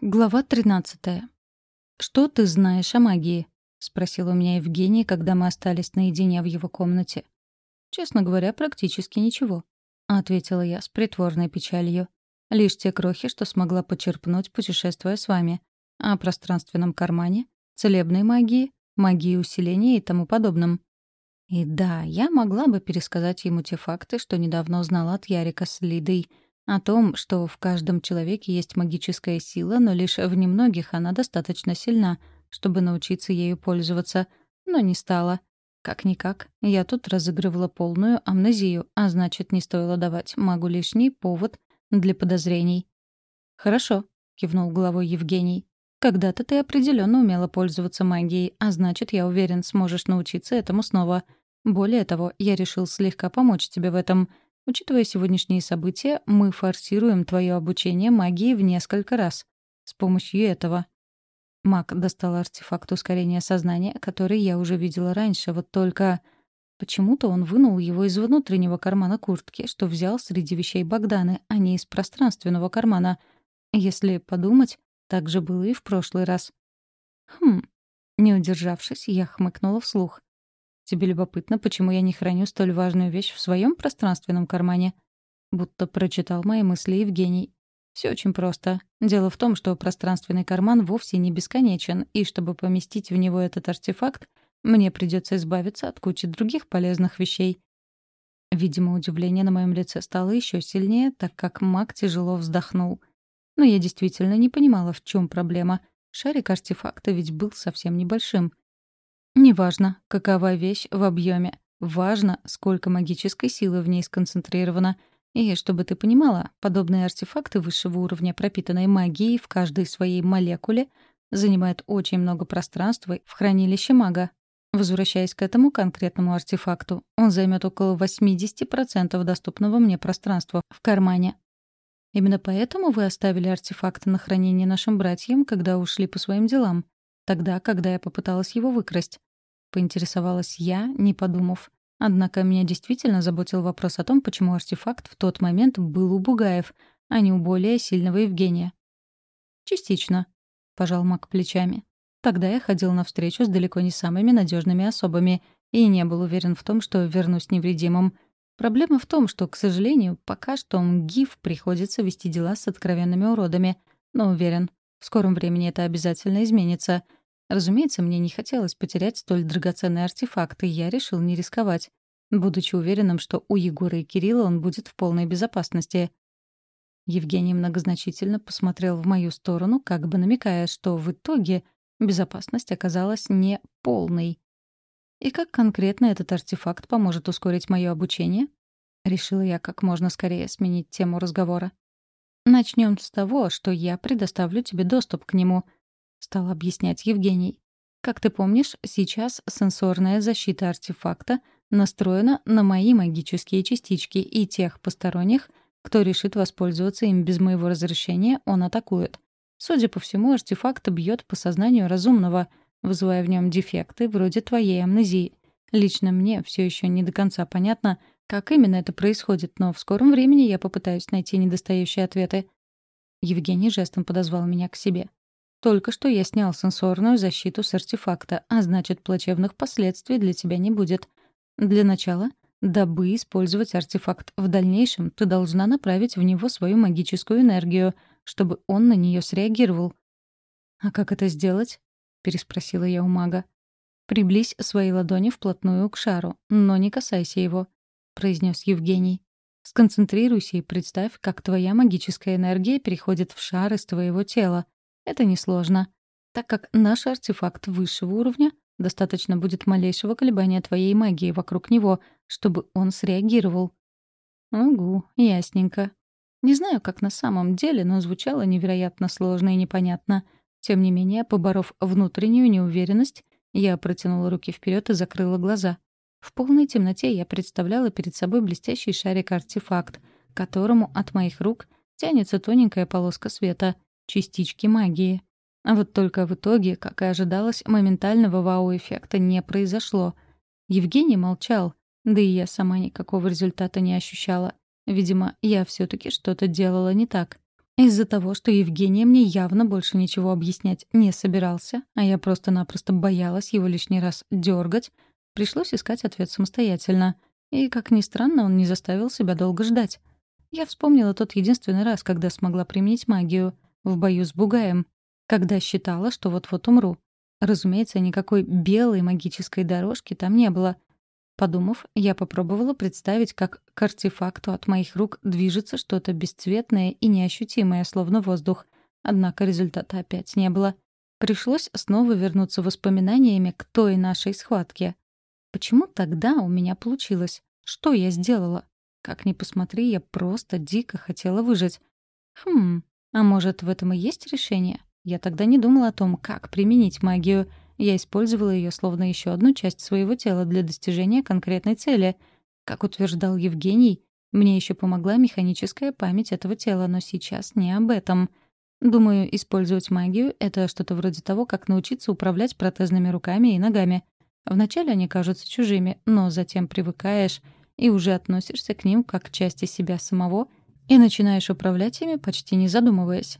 Глава 13. «Что ты знаешь о магии?» — спросил у меня Евгений, когда мы остались наедине в его комнате. «Честно говоря, практически ничего», — ответила я с притворной печалью. «Лишь те крохи, что смогла почерпнуть, путешествуя с вами. О пространственном кармане, целебной магии, магии усиления и тому подобном». И да, я могла бы пересказать ему те факты, что недавно узнала от Ярика с Лидой — о том, что в каждом человеке есть магическая сила, но лишь в немногих она достаточно сильна, чтобы научиться ею пользоваться, но не стала. Как-никак, я тут разыгрывала полную амнезию, а значит, не стоило давать магу лишний повод для подозрений. «Хорошо», — кивнул головой Евгений. «Когда-то ты определенно умела пользоваться магией, а значит, я уверен, сможешь научиться этому снова. Более того, я решил слегка помочь тебе в этом — Учитывая сегодняшние события, мы форсируем твое обучение магии в несколько раз. С помощью этого. Маг достал артефакт ускорения сознания, который я уже видела раньше, вот только... Почему-то он вынул его из внутреннего кармана куртки, что взял среди вещей Богданы, а не из пространственного кармана. Если подумать, так же было и в прошлый раз. Хм. Не удержавшись, я хмыкнула вслух. Тебе любопытно, почему я не храню столь важную вещь в своем пространственном кармане?» Будто прочитал мои мысли Евгений. Все очень просто. Дело в том, что пространственный карман вовсе не бесконечен, и чтобы поместить в него этот артефакт, мне придется избавиться от кучи других полезных вещей. Видимо, удивление на моем лице стало еще сильнее, так как маг тяжело вздохнул. Но я действительно не понимала, в чем проблема. Шарик артефакта ведь был совсем небольшим. Неважно, какова вещь в объеме. Важно, сколько магической силы в ней сконцентрировано. И чтобы ты понимала, подобные артефакты высшего уровня, пропитанной магией в каждой своей молекуле, занимают очень много пространства в хранилище мага. Возвращаясь к этому конкретному артефакту, он займет около 80% доступного мне пространства в кармане. Именно поэтому вы оставили артефакт на хранение нашим братьям, когда ушли по своим делам, тогда, когда я попыталась его выкрасть. — поинтересовалась я, не подумав. Однако меня действительно заботил вопрос о том, почему артефакт в тот момент был у Бугаев, а не у более сильного Евгения. «Частично», — пожал Мак плечами. «Тогда я ходил на встречу с далеко не самыми надежными особами и не был уверен в том, что вернусь невредимым. Проблема в том, что, к сожалению, пока что МГИФ приходится вести дела с откровенными уродами, но уверен, в скором времени это обязательно изменится — Разумеется, мне не хотелось потерять столь драгоценный артефакт, и я решил не рисковать, будучи уверенным, что у Егора и Кирилла он будет в полной безопасности. Евгений многозначительно посмотрел в мою сторону, как бы намекая, что в итоге безопасность оказалась не полной. И как конкретно этот артефакт поможет ускорить мое обучение? Решила я как можно скорее сменить тему разговора. Начнем с того, что я предоставлю тебе доступ к нему —— стал объяснять Евгений. «Как ты помнишь, сейчас сенсорная защита артефакта настроена на мои магические частички, и тех посторонних, кто решит воспользоваться им без моего разрешения, он атакует. Судя по всему, артефакт бьет по сознанию разумного, вызывая в нем дефекты вроде твоей амнезии. Лично мне все еще не до конца понятно, как именно это происходит, но в скором времени я попытаюсь найти недостающие ответы. Евгений жестом подозвал меня к себе. Только что я снял сенсорную защиту с артефакта, а значит, плачевных последствий для тебя не будет. Для начала, дабы использовать артефакт в дальнейшем, ты должна направить в него свою магическую энергию, чтобы он на нее среагировал. «А как это сделать?» — переспросила я у мага. «Приблизь свои ладони вплотную к шару, но не касайся его», — произнес Евгений. «Сконцентрируйся и представь, как твоя магическая энергия переходит в шар из твоего тела. Это несложно. Так как наш артефакт высшего уровня, достаточно будет малейшего колебания твоей магии вокруг него, чтобы он среагировал. Угу, ясненько. Не знаю, как на самом деле, но звучало невероятно сложно и непонятно. Тем не менее, поборов внутреннюю неуверенность, я протянула руки вперед и закрыла глаза. В полной темноте я представляла перед собой блестящий шарик-артефакт, которому от моих рук тянется тоненькая полоска света — частички магии. А вот только в итоге, как и ожидалось, моментального вау-эффекта не произошло. Евгений молчал, да и я сама никакого результата не ощущала. Видимо, я все таки что-то делала не так. Из-за того, что Евгений мне явно больше ничего объяснять не собирался, а я просто-напросто боялась его лишний раз дергать, пришлось искать ответ самостоятельно. И, как ни странно, он не заставил себя долго ждать. Я вспомнила тот единственный раз, когда смогла применить магию — в бою с Бугаем, когда считала, что вот-вот умру. Разумеется, никакой белой магической дорожки там не было — Подумав, я попробовала представить, как к артефакту от моих рук движется что-то бесцветное и неощутимое, словно воздух. Однако результата опять не было. Пришлось снова вернуться воспоминаниями к той нашей схватке. Почему тогда у меня получилось? Что я сделала? Как ни посмотри, я просто дико хотела выжить. Хм, а может, в этом и есть решение? Я тогда не думала о том, как применить магию — я использовала ее словно еще одну часть своего тела для достижения конкретной цели. Как утверждал Евгений, мне еще помогла механическая память этого тела, но сейчас не об этом. Думаю, использовать магию — это что-то вроде того, как научиться управлять протезными руками и ногами. Вначале они кажутся чужими, но затем привыкаешь и уже относишься к ним как к части себя самого и начинаешь управлять ими, почти не задумываясь.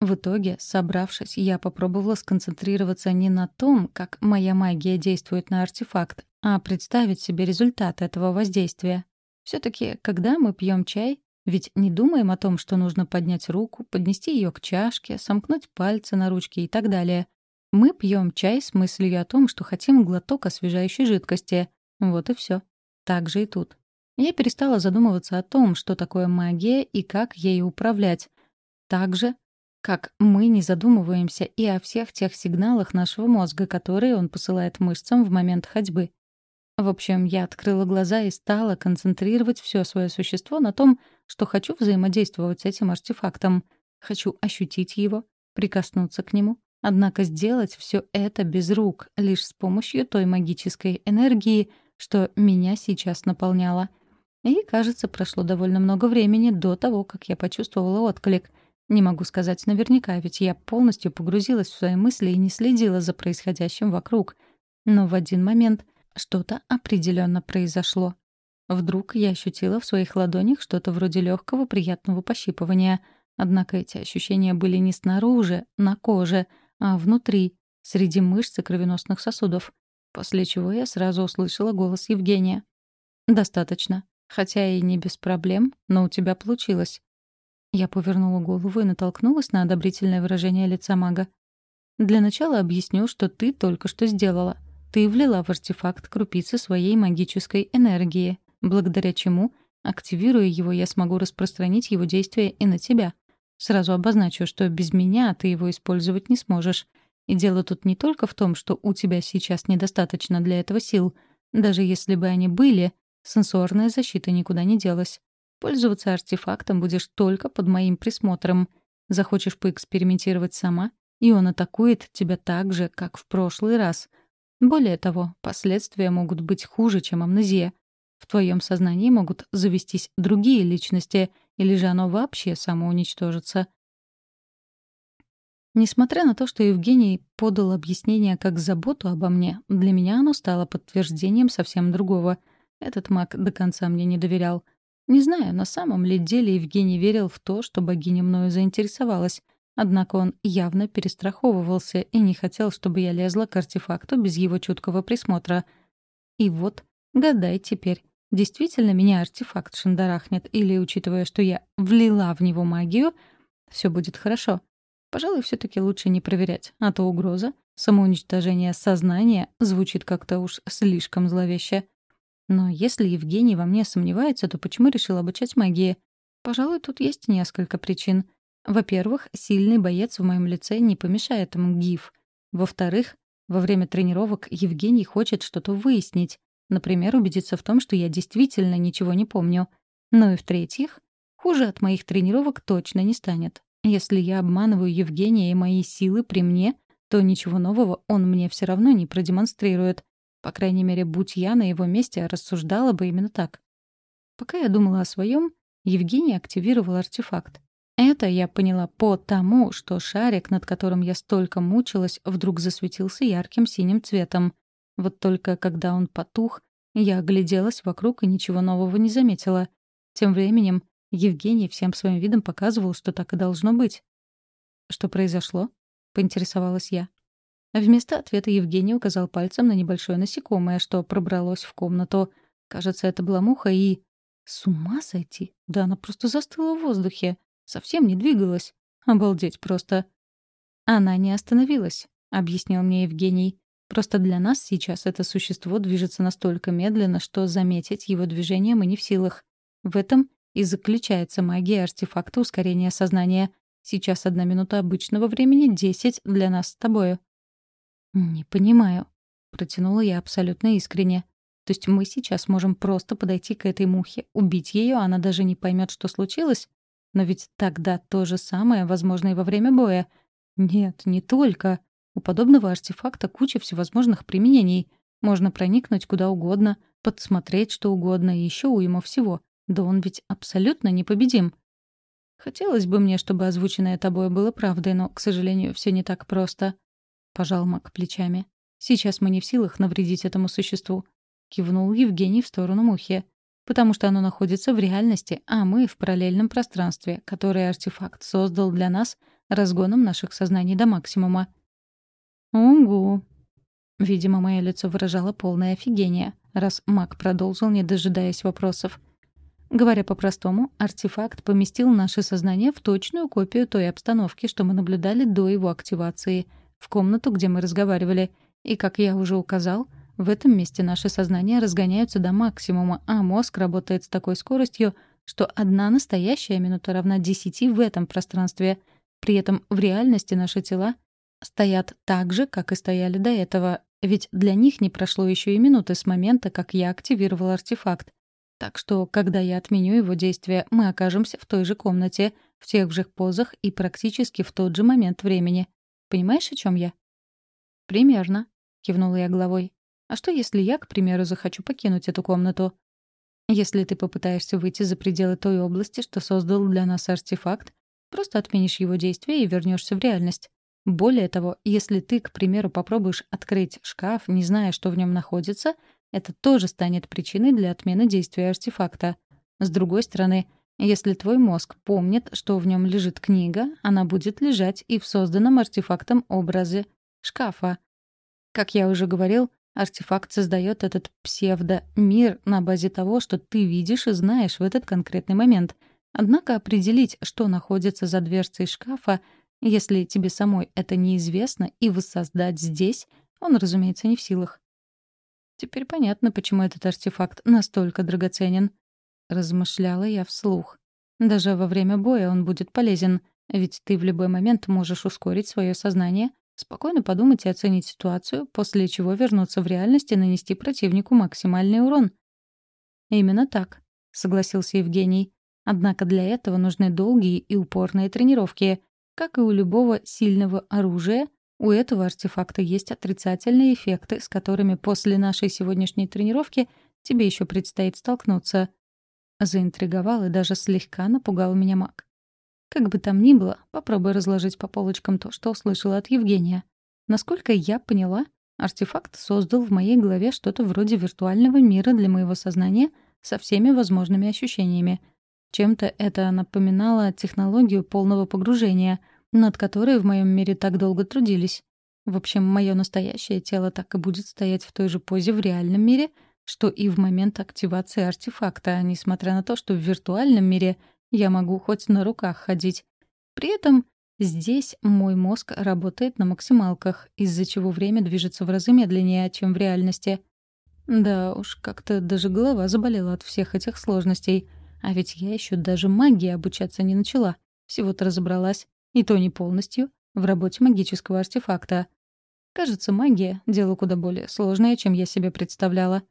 В итоге, собравшись, я попробовала сконцентрироваться не на том, как моя магия действует на артефакт, а представить себе результат этого воздействия. все таки когда мы пьем чай, ведь не думаем о том, что нужно поднять руку, поднести ее к чашке, сомкнуть пальцы на ручке и так далее. Мы пьем чай с мыслью о том, что хотим глоток освежающей жидкости. Вот и все. Так же и тут. Я перестала задумываться о том, что такое магия и как ею управлять. Так же, как мы не задумываемся и о всех тех сигналах нашего мозга, которые он посылает мышцам в момент ходьбы. В общем, я открыла глаза и стала концентрировать все свое существо на том, что хочу взаимодействовать с этим артефактом. Хочу ощутить его, прикоснуться к нему. Однако сделать все это без рук, лишь с помощью той магической энергии, что меня сейчас наполняла. И, кажется, прошло довольно много времени до того, как я почувствовала отклик — не могу сказать наверняка, ведь я полностью погрузилась в свои мысли и не следила за происходящим вокруг. Но в один момент что-то определенно произошло. Вдруг я ощутила в своих ладонях что-то вроде легкого приятного пощипывания. Однако эти ощущения были не снаружи, на коже, а внутри, среди мышц и кровеносных сосудов. После чего я сразу услышала голос Евгения. «Достаточно. Хотя и не без проблем, но у тебя получилось. Я повернула голову и натолкнулась на одобрительное выражение лица мага. «Для начала объясню, что ты только что сделала. Ты влила в артефакт крупицы своей магической энергии, благодаря чему, активируя его, я смогу распространить его действие и на тебя. Сразу обозначу, что без меня ты его использовать не сможешь. И дело тут не только в том, что у тебя сейчас недостаточно для этого сил. Даже если бы они были, сенсорная защита никуда не делась. Пользоваться артефактом будешь только под моим присмотром. Захочешь поэкспериментировать сама, и он атакует тебя так же, как в прошлый раз. Более того, последствия могут быть хуже, чем амнезия. В твоем сознании могут завестись другие личности, или же оно вообще самоуничтожится. Несмотря на то, что Евгений подал объяснение как заботу обо мне, для меня оно стало подтверждением совсем другого. Этот маг до конца мне не доверял. Не знаю, на самом ли деле Евгений верил в то, что богиня мною заинтересовалась, однако он явно перестраховывался и не хотел, чтобы я лезла к артефакту без его чуткого присмотра. И вот, гадай теперь, действительно меня артефакт шандарахнет, или, учитывая, что я влила в него магию, все будет хорошо. Пожалуй, все таки лучше не проверять, а то угроза, самоуничтожение сознания звучит как-то уж слишком зловеще. Но если Евгений во мне сомневается, то почему решил обучать магии? Пожалуй, тут есть несколько причин. Во-первых, сильный боец в моем лице не помешает МГИФ. Во-вторых, во время тренировок Евгений хочет что-то выяснить. Например, убедиться в том, что я действительно ничего не помню. Ну и в-третьих, хуже от моих тренировок точно не станет. Если я обманываю Евгения и мои силы при мне, то ничего нового он мне все равно не продемонстрирует. По крайней мере, будь я на его месте, рассуждала бы именно так. Пока я думала о своем, Евгений активировал артефакт. Это я поняла по тому, что шарик, над которым я столько мучилась, вдруг засветился ярким синим цветом. Вот только когда он потух, я огляделась вокруг и ничего нового не заметила. Тем временем Евгений всем своим видом показывал, что так и должно быть. «Что произошло?» — поинтересовалась я. Вместо ответа Евгений указал пальцем на небольшое насекомое, что пробралось в комнату. Кажется, это была муха и... С ума сойти? Да она просто застыла в воздухе. Совсем не двигалась. Обалдеть просто. Она не остановилась, — объяснил мне Евгений. Просто для нас сейчас это существо движется настолько медленно, что заметить его движение мы не в силах. В этом и заключается магия артефакта ускорения сознания. Сейчас одна минута обычного времени, десять для нас с тобою. «Не понимаю», — протянула я абсолютно искренне. «То есть мы сейчас можем просто подойти к этой мухе, убить ее, она даже не поймет, что случилось? Но ведь тогда то же самое возможно и во время боя. Нет, не только. У подобного артефакта куча всевозможных применений. Можно проникнуть куда угодно, подсмотреть что угодно и еще уйма всего. Да он ведь абсолютно непобедим. Хотелось бы мне, чтобы озвученное тобой было правдой, но, к сожалению, все не так просто. — пожал Мак плечами. «Сейчас мы не в силах навредить этому существу», — кивнул Евгений в сторону мухи. «Потому что оно находится в реальности, а мы — в параллельном пространстве, которое артефакт создал для нас разгоном наших сознаний до максимума». «Угу». Видимо, мое лицо выражало полное офигение, раз Мак продолжил, не дожидаясь вопросов. Говоря по-простому, артефакт поместил наше сознание в точную копию той обстановки, что мы наблюдали до его активации — в комнату, где мы разговаривали. И, как я уже указал, в этом месте наши сознания разгоняются до максимума, а мозг работает с такой скоростью, что одна настоящая минута равна десяти в этом пространстве. При этом в реальности наши тела стоят так же, как и стояли до этого, ведь для них не прошло еще и минуты с момента, как я активировал артефакт. Так что, когда я отменю его действие, мы окажемся в той же комнате, в тех же позах и практически в тот же момент времени. Понимаешь, о чем я?» «Примерно», — кивнула я головой. «А что, если я, к примеру, захочу покинуть эту комнату? Если ты попытаешься выйти за пределы той области, что создал для нас артефакт, просто отменишь его действие и вернешься в реальность. Более того, если ты, к примеру, попробуешь открыть шкаф, не зная, что в нем находится, это тоже станет причиной для отмены действия артефакта. С другой стороны, если твой мозг помнит, что в нем лежит книга, она будет лежать и в созданном артефактом образе шкафа. Как я уже говорил, артефакт создает этот псевдо-мир на базе того, что ты видишь и знаешь в этот конкретный момент. Однако определить, что находится за дверцей шкафа, если тебе самой это неизвестно, и воссоздать здесь, он, разумеется, не в силах. Теперь понятно, почему этот артефакт настолько драгоценен размышляла я вслух. Даже во время боя он будет полезен, ведь ты в любой момент можешь ускорить свое сознание, спокойно подумать и оценить ситуацию, после чего вернуться в реальность и нанести противнику максимальный урон. Именно так, согласился Евгений. Однако для этого нужны долгие и упорные тренировки. Как и у любого сильного оружия, у этого артефакта есть отрицательные эффекты, с которыми после нашей сегодняшней тренировки тебе еще предстоит столкнуться. Заинтриговал и даже слегка напугал меня маг. Как бы там ни было, попробуй разложить по полочкам то, что услышала от Евгения. Насколько я поняла, артефакт создал в моей голове что-то вроде виртуального мира для моего сознания со всеми возможными ощущениями. Чем-то это напоминало технологию полного погружения, над которой в моем мире так долго трудились. В общем, мое настоящее тело так и будет стоять в той же позе в реальном мире — что и в момент активации артефакта, несмотря на то, что в виртуальном мире я могу хоть на руках ходить. При этом здесь мой мозг работает на максималках, из-за чего время движется в разы медленнее, чем в реальности. Да уж, как-то даже голова заболела от всех этих сложностей. А ведь я еще даже магии обучаться не начала. Всего-то разобралась, и то не полностью, в работе магического артефакта. Кажется, магия — дело куда более сложное, чем я себе представляла.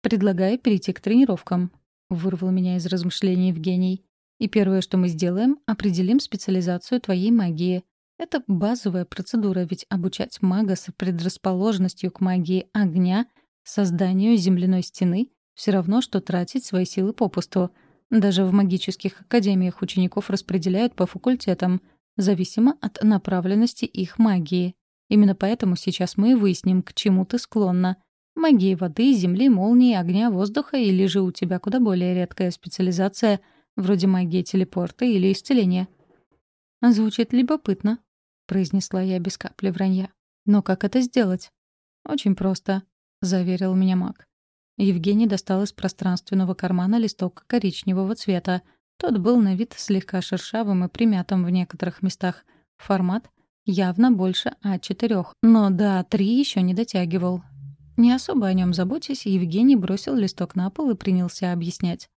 «Предлагаю перейти к тренировкам», — вырвал меня из размышлений Евгений. «И первое, что мы сделаем, определим специализацию твоей магии. Это базовая процедура, ведь обучать мага с предрасположенностью к магии огня, созданию земляной стены — все равно, что тратить свои силы попусту. Даже в магических академиях учеников распределяют по факультетам, зависимо от направленности их магии. Именно поэтому сейчас мы выясним, к чему ты склонна — Магии воды, земли, молнии, огня, воздуха или же у тебя куда более редкая специализация, вроде магии телепорта или исцеления? Звучит любопытно, произнесла я без капли вранья. Но как это сделать? Очень просто, заверил меня маг. Евгений достал из пространственного кармана листок коричневого цвета. Тот был на вид слегка шершавым и примятым в некоторых местах. Формат явно больше А4, но до А3 еще не дотягивал. Не особо о нем заботясь, Евгений бросил листок на пол и принялся объяснять.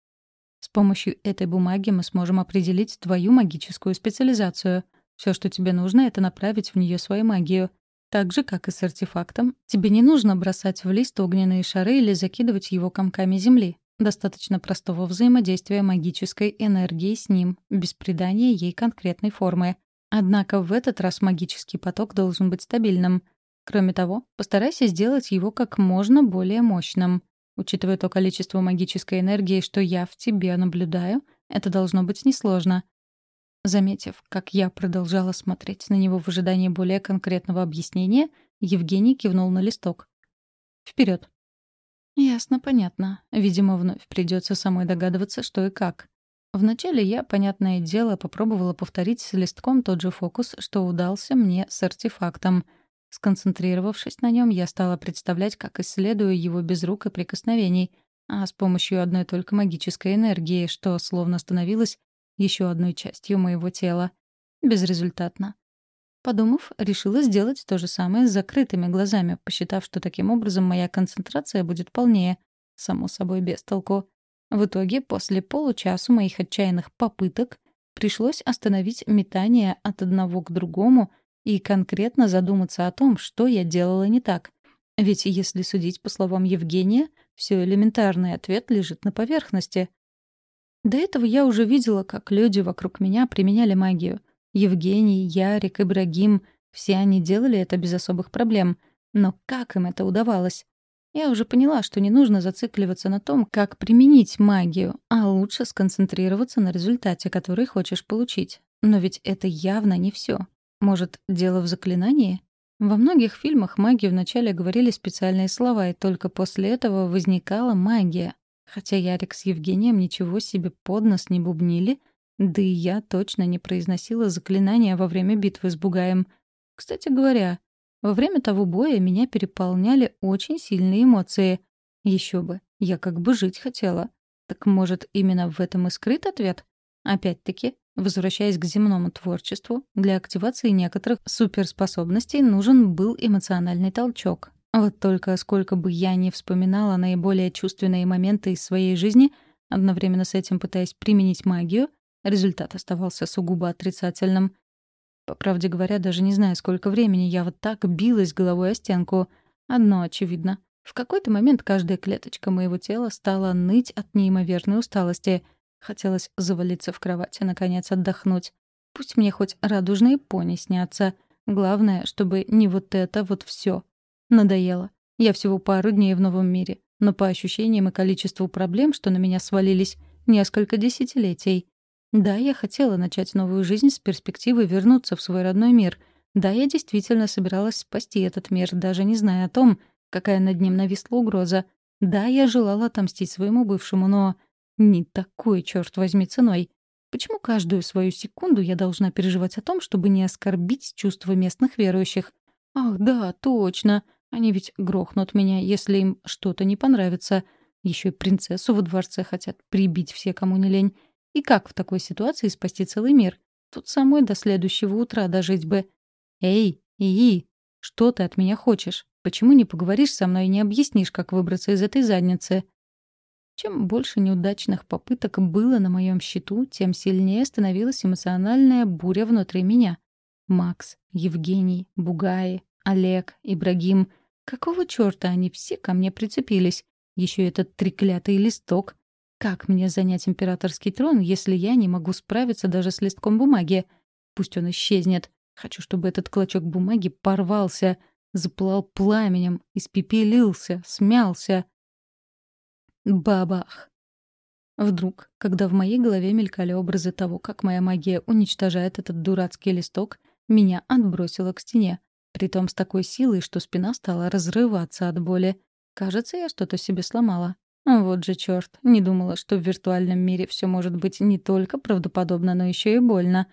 «С помощью этой бумаги мы сможем определить твою магическую специализацию. Все, что тебе нужно, это направить в нее свою магию. Так же, как и с артефактом, тебе не нужно бросать в лист огненные шары или закидывать его комками земли. Достаточно простого взаимодействия магической энергии с ним, без придания ей конкретной формы. Однако в этот раз магический поток должен быть стабильным — Кроме того, постарайся сделать его как можно более мощным. Учитывая то количество магической энергии, что я в тебе наблюдаю, это должно быть несложно. Заметив, как я продолжала смотреть на него в ожидании более конкретного объяснения, Евгений кивнул на листок. Вперед. Ясно, понятно. Видимо, вновь придется самой догадываться, что и как. Вначале я, понятное дело, попробовала повторить с листком тот же фокус, что удался мне с артефактом — Сконцентрировавшись на нем, я стала представлять, как исследую его без рук и прикосновений, а с помощью одной только магической энергии, что словно становилось еще одной частью моего тела. Безрезультатно. Подумав, решила сделать то же самое с закрытыми глазами, посчитав, что таким образом моя концентрация будет полнее. Само собой, без толку. В итоге, после получасу моих отчаянных попыток, пришлось остановить метание от одного к другому и конкретно задуматься о том, что я делала не так. Ведь если судить по словам Евгения, все элементарный ответ лежит на поверхности. До этого я уже видела, как люди вокруг меня применяли магию. Евгений, Ярик, Ибрагим — все они делали это без особых проблем. Но как им это удавалось? Я уже поняла, что не нужно зацикливаться на том, как применить магию, а лучше сконцентрироваться на результате, который хочешь получить. Но ведь это явно не все. Может, дело в заклинании? Во многих фильмах магии вначале говорили специальные слова, и только после этого возникала магия. Хотя Ярик с Евгением ничего себе под нос не бубнили, да и я точно не произносила заклинания во время битвы с Бугаем. Кстати говоря, во время того боя меня переполняли очень сильные эмоции. Еще бы, я как бы жить хотела. Так может, именно в этом и скрыт ответ? Опять-таки, Возвращаясь к земному творчеству, для активации некоторых суперспособностей нужен был эмоциональный толчок. Вот только сколько бы я ни вспоминала наиболее чувственные моменты из своей жизни, одновременно с этим пытаясь применить магию, результат оставался сугубо отрицательным. По правде говоря, даже не знаю, сколько времени я вот так билась головой о стенку. Одно очевидно. В какой-то момент каждая клеточка моего тела стала ныть от неимоверной усталости — Хотелось завалиться в кровать и, наконец, отдохнуть. Пусть мне хоть радужные пони снятся. Главное, чтобы не вот это вот все. Надоело. Я всего пару дней в новом мире. Но по ощущениям и количеству проблем, что на меня свалились, несколько десятилетий. Да, я хотела начать новую жизнь с перспективой вернуться в свой родной мир. Да, я действительно собиралась спасти этот мир, даже не зная о том, какая над ним нависла угроза. Да, я желала отомстить своему бывшему, но... Не такой, черт возьми, ценой. Почему каждую свою секунду я должна переживать о том, чтобы не оскорбить чувства местных верующих? Ах, да, точно. Они ведь грохнут меня, если им что-то не понравится. Еще и принцессу во дворце хотят прибить все, кому не лень. И как в такой ситуации спасти целый мир? Тут самой до следующего утра дожить бы. Эй, Ии, что ты от меня хочешь? Почему не поговоришь со мной и не объяснишь, как выбраться из этой задницы? Чем больше неудачных попыток было на моем счету, тем сильнее становилась эмоциональная буря внутри меня. Макс, Евгений, Бугаи, Олег, Ибрагим. Какого чёрта они все ко мне прицепились? Еще этот треклятый листок. Как мне занять императорский трон, если я не могу справиться даже с листком бумаги? Пусть он исчезнет. Хочу, чтобы этот клочок бумаги порвался, заплал пламенем, испепелился, смялся. Бабах! Вдруг, когда в моей голове мелькали образы того, как моя магия уничтожает этот дурацкий листок, меня отбросило к стене. Притом с такой силой, что спина стала разрываться от боли. Кажется, я что-то себе сломала. Вот же черт, не думала, что в виртуальном мире все может быть не только правдоподобно, но еще и больно.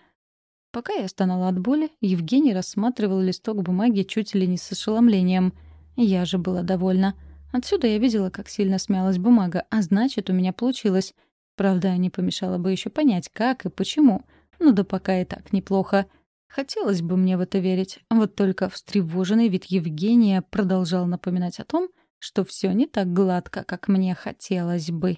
Пока я стонала от боли, Евгений рассматривал листок бумаги чуть ли не с ошеломлением. Я же была довольна. Отсюда я видела, как сильно смялась бумага, а значит, у меня получилось. Правда, не помешало бы еще понять, как и почему. Ну да пока и так неплохо. Хотелось бы мне в это верить. Вот только встревоженный вид Евгения продолжал напоминать о том, что все не так гладко, как мне хотелось бы.